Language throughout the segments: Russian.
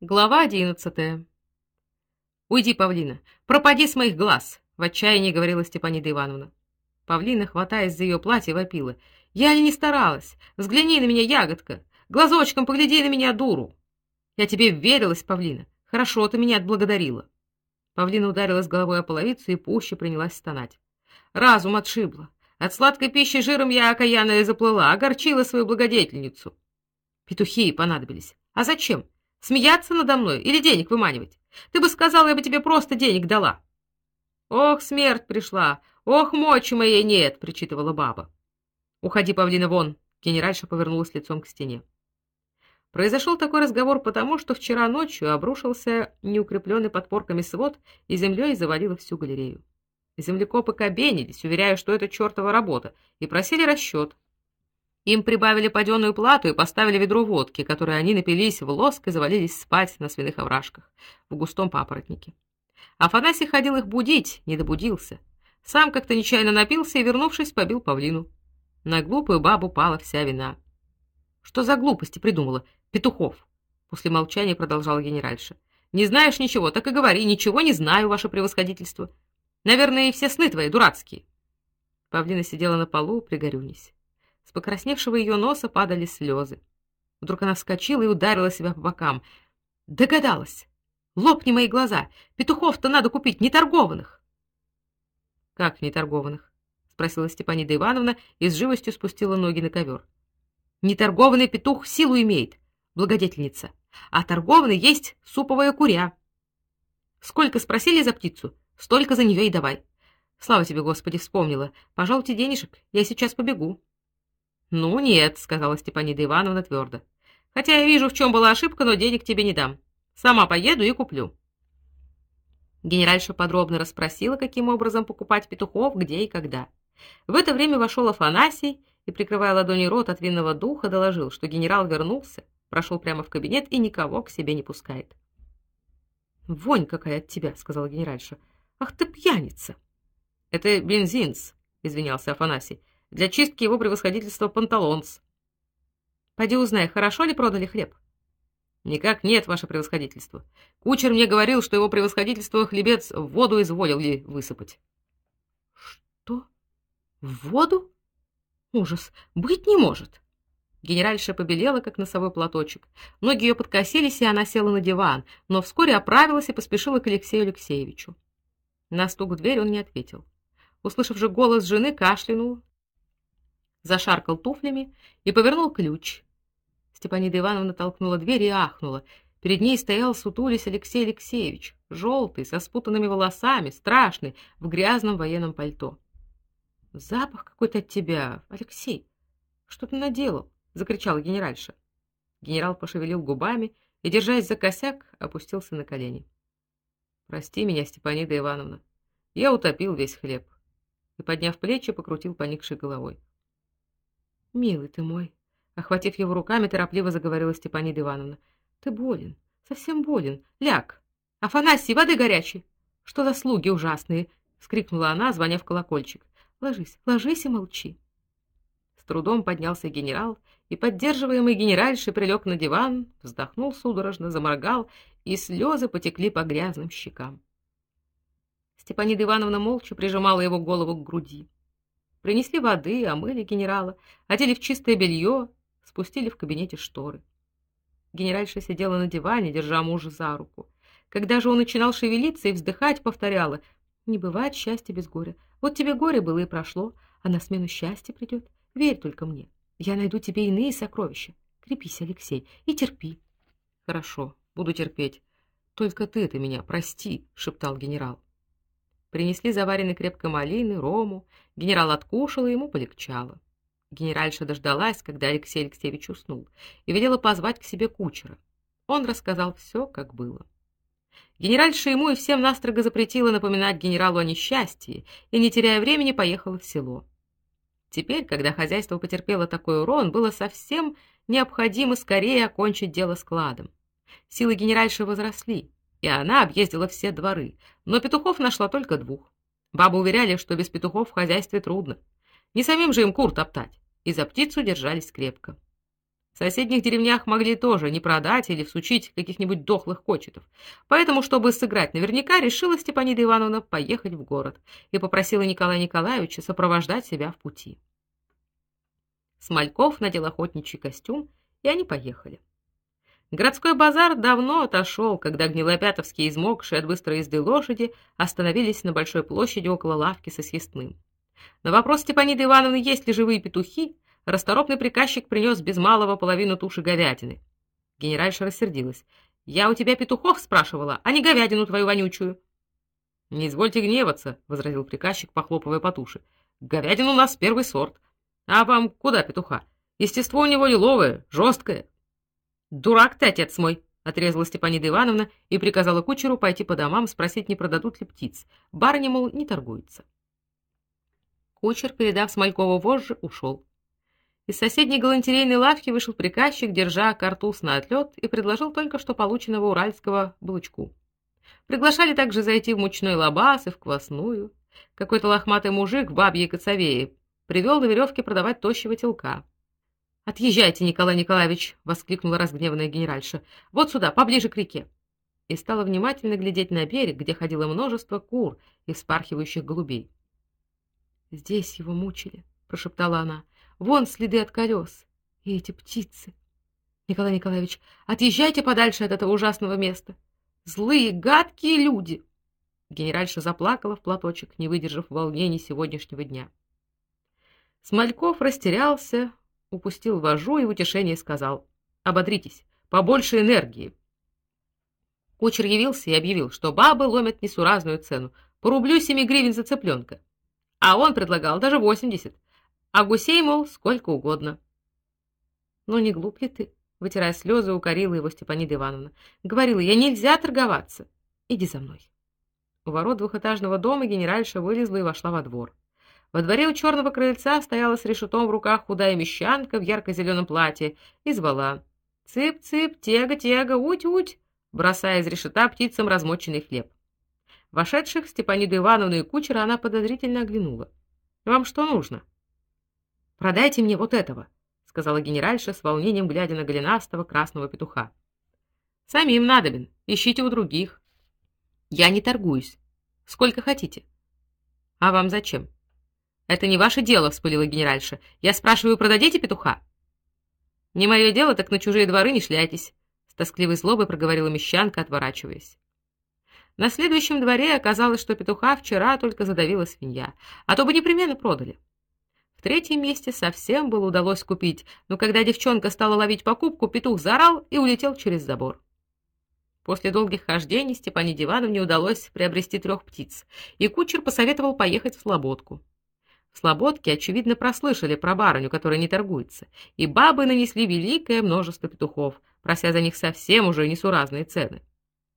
Глава одиннадцатая. Уйди, Павлина, пропади с моих глаз, в отчаянии говорила Степанида Ивановна. Павлина, хватаясь за ее платье, вопила: "Я ли не старалась? Взгляни на меня, ягодка, глазочком погляди на меня, дуру. Я тебе верилась, Павлина. Хорошо ты меня отблагодарила". Павлина ударилась головой о половицу и пуще принялась стонать. Разум отшибло. От сладкой пищи жиром я окаянная заплыла, огорчила свою благодетельницу. Петухи понадобились. А зачем? Смеяться надо мной или денег выманивать? Ты бы сказал, я бы тебе просто денег дала. Ох, смерть пришла. Ох, мочи моей нет, причитывала баба. Уходи, павлина, вон. Генеральша повернулась лицом к стене. Произошел такой разговор потому, что вчера ночью обрушился неукрепленный подпорками свод и землей завалило всю галерею. Землекопы кабенились, уверяя, что это чертова работа, и просили расчет. Им прибавили паденную плату и поставили ведро водки, которой они напились в лоск и завалились спать на свиных овражках в густом папоротнике. Афанасий ходил их будить, не добудился. Сам как-то нечаянно напился и, вернувшись, побил павлину. На глупую бабу пала вся вина. Что за глупости придумала? Петухов. После молчания продолжала генеральша. Не знаешь ничего, так и говори. Ничего не знаю, ваше превосходительство. Наверное, и все сны твои дурацкие. Павлина сидела на полу, пригорюнись. С покрасневшего ее носа падали слезы. Вдруг она вскочила и ударила себя по бокам. Догадалась. Лопни мои глаза. Петухов-то надо купить не торгованных. Как не торгованных? спросила Степанида Ивановна и с живостью спустила ноги на ковер. Неторгованный петух силу имеет, благодетельница, а торгованный есть суповая куря. Сколько спросили за птицу, столько за нее и давай. Слава тебе, Господи, вспомнила. Пожалуйте денежек, я сейчас побегу. Ну нет, сказала Степанида Ивановна твердо. Хотя я вижу, в чем была ошибка, но денег тебе не дам. Сама поеду и куплю. Генеральша подробно расспросила, каким образом покупать петухов, где и когда. В это время вошел Афанасий и, прикрывая ладонью рот от винного духа, доложил, что генерал вернулся, прошел прямо в кабинет и никого к себе не пускает. "Вонь какая от тебя", сказала генеральша. "Ах ты пьяница". "Это бензинс", извинялся Афанасий для чистки его превосходительства панталонс. Пойди узнай, хорошо ли продали хлеб. Никак нет, ваше превосходительство. Кучер мне говорил, что его превосходительство хлебец в воду изволил ли высыпать. Что? В воду? Ужас, быть не может. Генеральша побелела, как носовой платочек. Ноги ее подкосились, и она села на диван, но вскоре оправилась и поспешила к Алексею Алексеевичу. На стук в дверь он не ответил. Услышав же голос жены, кашлянул, зашаркал туфлями и повернул ключ. Степанида Ивановна толкнула дверь и ахнула. Перед ней стоял сутулись Алексей Алексеевич, желтый, со спутанными волосами, страшный, в грязном военном пальто. Запах какой-то от тебя, Алексей. Что ты наделал? закричала генеральша. Генерал пошевелил губами и, держась за косяк, опустился на колени. Прости меня, Степанида Ивановна. Я утопил весь хлеб. И подняв плечи, покрутил поникшей головой. Милый ты мой, охватив его руками, торопливо заговорила Степанида Ивановна. Ты болен, совсем болен. Ляг. Афанасий, воды горячей. Что за слуги ужасные, вскрикнула она, звоня в колокольчик. Ложись, ложись и молчи. С трудом поднялся генерал и, поддерживаемый генеральшей, прилег на диван, вздохнул судорожно, заморгал, и слезы потекли по грязным щекам. Степанида Ивановна молча прижимала его голову к груди. Принесли воды, омыли генерала, одели в чистое белье, спустили в кабинете шторы. Генеральша сидела на диване, держа мужа за руку. Когда же он начинал шевелиться и вздыхать, повторяла: "Не бывает счастья без горя. Вот тебе горе было и прошло, а на смену счастье придет. Верь только мне. Я найду тебе иные сокровища. Крепись, Алексей, и терпи". "Хорошо, буду терпеть. Только ты это меня прости", шептал генерал. Принесли заваренной крепкой малины, рому. Генерал откушал, и ему полегчало. Генеральша дождалась, когда Алексей Алексеевич уснул, и велела позвать к себе кучера. Он рассказал все, как было. Генеральша ему и всем настрого запретила напоминать генералу о несчастье, и не теряя времени поехала в село. Теперь, когда хозяйство потерпело такой урон, было совсем необходимо скорее окончить дело складом. Силы генеральши возросли и она объездила все дворы, но петухов нашла только двух. Бабы уверяли, что без петухов в хозяйстве трудно. Не самим же им кур топтать, и за птицу держались крепко. В соседних деревнях могли тоже не продать или всучить каких-нибудь дохлых кочетов. Поэтому, чтобы сыграть наверняка, решила Степанида Ивановна поехать в город и попросила Николая Николаевича сопровождать себя в пути. Смольков надел охотничий костюм, и они поехали. Городской базар давно отошел, когда гнилопятовские измокшие от быстрой езды лошади остановились на большой площади около лавки со съестным. На вопрос Степаниды Ивановны, есть ли живые петухи, Расторопный приказчик принес без малого половину туши говядины. Генеральша рассердилась. Я у тебя петухов спрашивала, а не говядину твою вонючую. Не извольте гневаться, возразил приказчик, похлопывая по туше. Говядина у нас первый сорт. А вам куда петуха? Естество у него лиловое, жесткое. Дурак ты, отец мой, отрезала Степанида Ивановна и приказала кучеру пойти по домам спросить, не продадут ли птиц. Барыня, мол, не торгуется. Кучер, передав Смолькову вожжи, ушел. Из соседней галантерейной лавки вышел приказчик, держа картуз на отлет, и предложил только что полученного уральского булочку. Приглашали также зайти в мучной лабаз и в квасную. Какой-то лохматый мужик в бабьей коцовее привел на веревке продавать тощего телка. «Отъезжайте, Николай Николаевич!» — воскликнула разгневанная генеральша. «Вот сюда, поближе к реке!» И стала внимательно глядеть на берег, где ходило множество кур и вспархивающих голубей. «Здесь его мучили», — прошептала она. Вон следы от колес. И эти птицы. Николай Николаевич, отъезжайте подальше от этого ужасного места. Злые, гадкие люди. Генеральша заплакала в платочек, не выдержав волнений сегодняшнего дня. Смольков растерялся, упустил вожу и в утешении сказал: "Ободритесь, побольше энергии". Кучер явился и объявил, что бабы ломят несуразную цену, по рублю семи гривен за цыпленка. А он предлагал даже восемьдесят а гусей, мол, сколько угодно. Ну не глуп ли ты? Вытирая слезы, укорила его Степанида Ивановна. Говорила я: "Нельзя торговаться. Иди за мной". У ворот двухэтажного дома генеральша вылезла и вошла во двор. Во дворе у черного крыльца стояла с решетом в руках худая мещанка в ярко зеленом платье и звала: "Цып-цып, тега-тега, уть-уть", бросая из решета птицам размоченный хлеб. Вошедших Степаниду Ивановну и кучера она подозрительно оглянула. "Вам что нужно?" Продайте мне вот этого, сказала генеральша с волнением глядя на голенастого красного петуха. Самим надобен, ищите у других. Я не торгуюсь. Сколько хотите? А вам зачем? Это не ваше дело, вспылила генеральша. Я спрашиваю, продадите петуха? Не мое дело, так на чужие дворы не шляйтесь, с тоскливой злобой проговорила мещанка, отворачиваясь. На следующем дворе оказалось, что петуха вчера только задавила свинья, а то бы непременно продали. В третьем месте совсем было удалось купить, но когда девчонка стала ловить покупку, петух заорал и улетел через забор. После долгих хождений Степаниде Ивановне удалось приобрести трех птиц, и кучер посоветовал поехать в Слободку. В Слободке, очевидно, прослышали про барыню, которая не торгуется, и бабы нанесли великое множество петухов, прося за них совсем уже несуразные цены.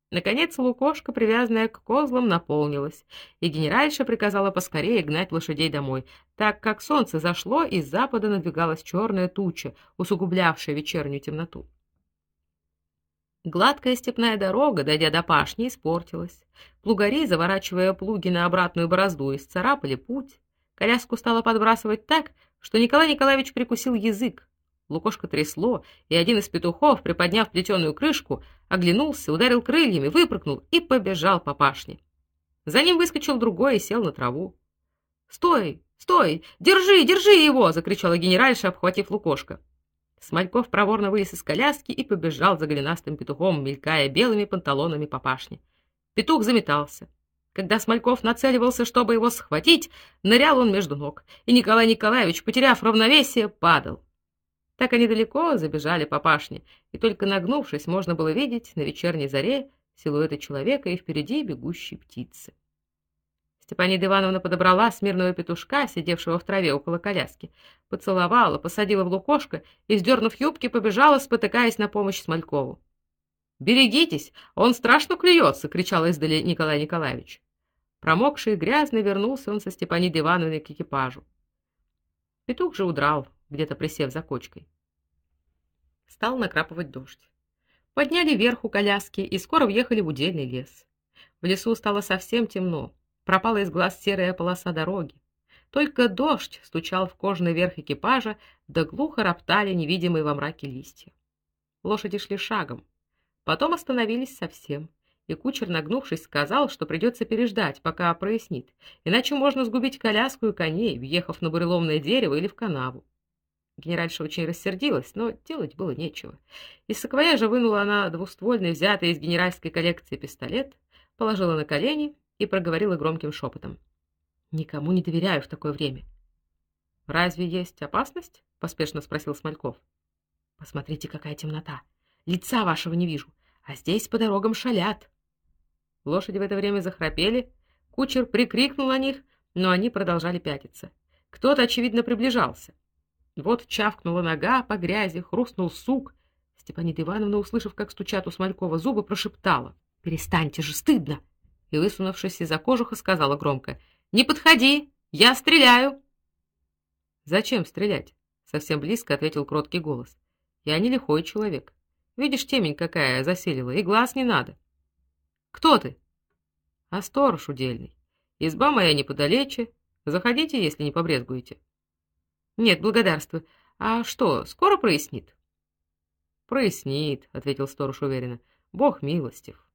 Наконец лукошка, привязанная к козлам, наполнилась, и генеральша приказала поскорее гнать лошадей домой, так как солнце зашло и с запада надвигалась черная туча, усугублявшая вечернюю темноту. Гладкая степная дорога, дойдя до пашни, испортилась. Плугари, заворачивая плуги на обратную борозду, исцарапали путь. Коляску стало подбрасывать так, что Николай Николаевич прикусил язык. Лукошко трясло, и один из петухов, приподняв плетеную крышку, оглянулся, ударил крыльями, выпрыгнул и побежал по пашне. За ним выскочил другой и сел на траву. "Стой! Стой! Держи, держи его!" закричала генеральша, обхватив Лукошко. Смольков проворно вылез из коляски и побежал за голенастым петухом, мелькая белыми панталонами по пашне. Петух заметался. Когда Смольков нацеливался, чтобы его схватить, нырял он между ног, и Николай Николаевич, потеряв равновесие, падал. Так они далеко забежали по пашне, и только нагнувшись, можно было видеть на вечерней заре силуэты человека и впереди бегущей птицы. Степанида Ивановна подобрала смирного петушка, сидевшего в траве около коляски, поцеловала, посадила в лукошко и, сдернув юбки, побежала, спотыкаясь на помощь Смолькову. «Берегитесь, он страшно клюется!» — кричал издали Николай Николаевич. Промокший и грязный вернулся он со Степанидой Ивановной к экипажу. Петух же удрал, где-то присев за кочкой. Стал накрапывать дождь. Подняли вверх у коляски и скоро въехали в удельный лес. В лесу стало совсем темно. Пропала из глаз серая полоса дороги. Только дождь стучал в кожаный верх экипажа, да глухо роптали невидимые во мраке листья. Лошади шли шагом, потом остановились совсем, и кучер, нагнувшись, сказал, что придется переждать, пока прояснит, иначе можно сгубить коляску и коней, въехав на буреломное дерево или в канаву. Генеральша очень рассердилась, но делать было нечего. Из саквояжа вынула она двуствольный, взятый из генеральской коллекции пистолет, положила на колени и проговорила громким шепотом. «Никому не доверяю в такое время». «Разве есть опасность?» — поспешно спросил Смольков. «Посмотрите, какая темнота. Лица вашего не вижу, а здесь по дорогам шалят». Лошади в это время захрапели, кучер прикрикнул на них, но они продолжали пятиться. Кто-то, очевидно, приближался. Вот чавкнула нога по грязи, хрустнул сук. Степанида Ивановна, услышав, как стучат у Смолькова зубы, прошептала: "Перестаньте же, стыдно!" И высунувшись из-за кожуха, сказала громко: "Не подходи, я стреляю". "Зачем стрелять?" совсем близко ответил кроткий голос. "Я не лихой человек. Видишь, темень какая заселила, и глаз не надо". "Кто ты?" "А сторож удельный. Изба моя неподалече. Заходите, если не побрезгуете". Нет, благодарствую. А что, скоро прояснит? Прояснит, ответил сторож уверенно. Бог милостив.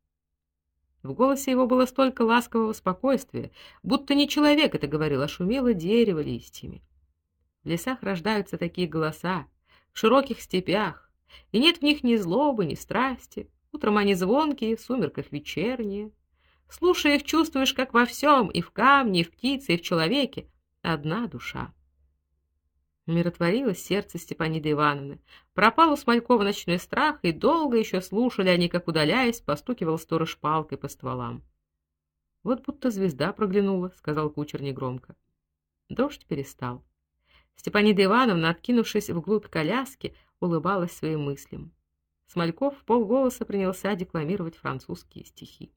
В голосе его было столько ласкового спокойствия, будто не человек это говорил, а шумело дерево листьями. В лесах рождаются такие голоса, в широких степях, и нет в них ни злобы, ни страсти. Утром они звонкие, в сумерках вечерние. Слушая их, чувствуешь, как во всем, и в камне, и в птице, и в человеке, одна душа. Умиротворилось сердце Степаниды Ивановны. Пропал у Смолькова ночной страх, и долго еще слушали они, как удаляясь, постукивал сторож палкой по стволам. Вот будто звезда проглянула, сказал кучер негромко. Дождь перестал. Степанида Ивановна, откинувшись вглубь коляски, улыбалась своим мыслям. Смольков в полголоса принялся декламировать французские стихи.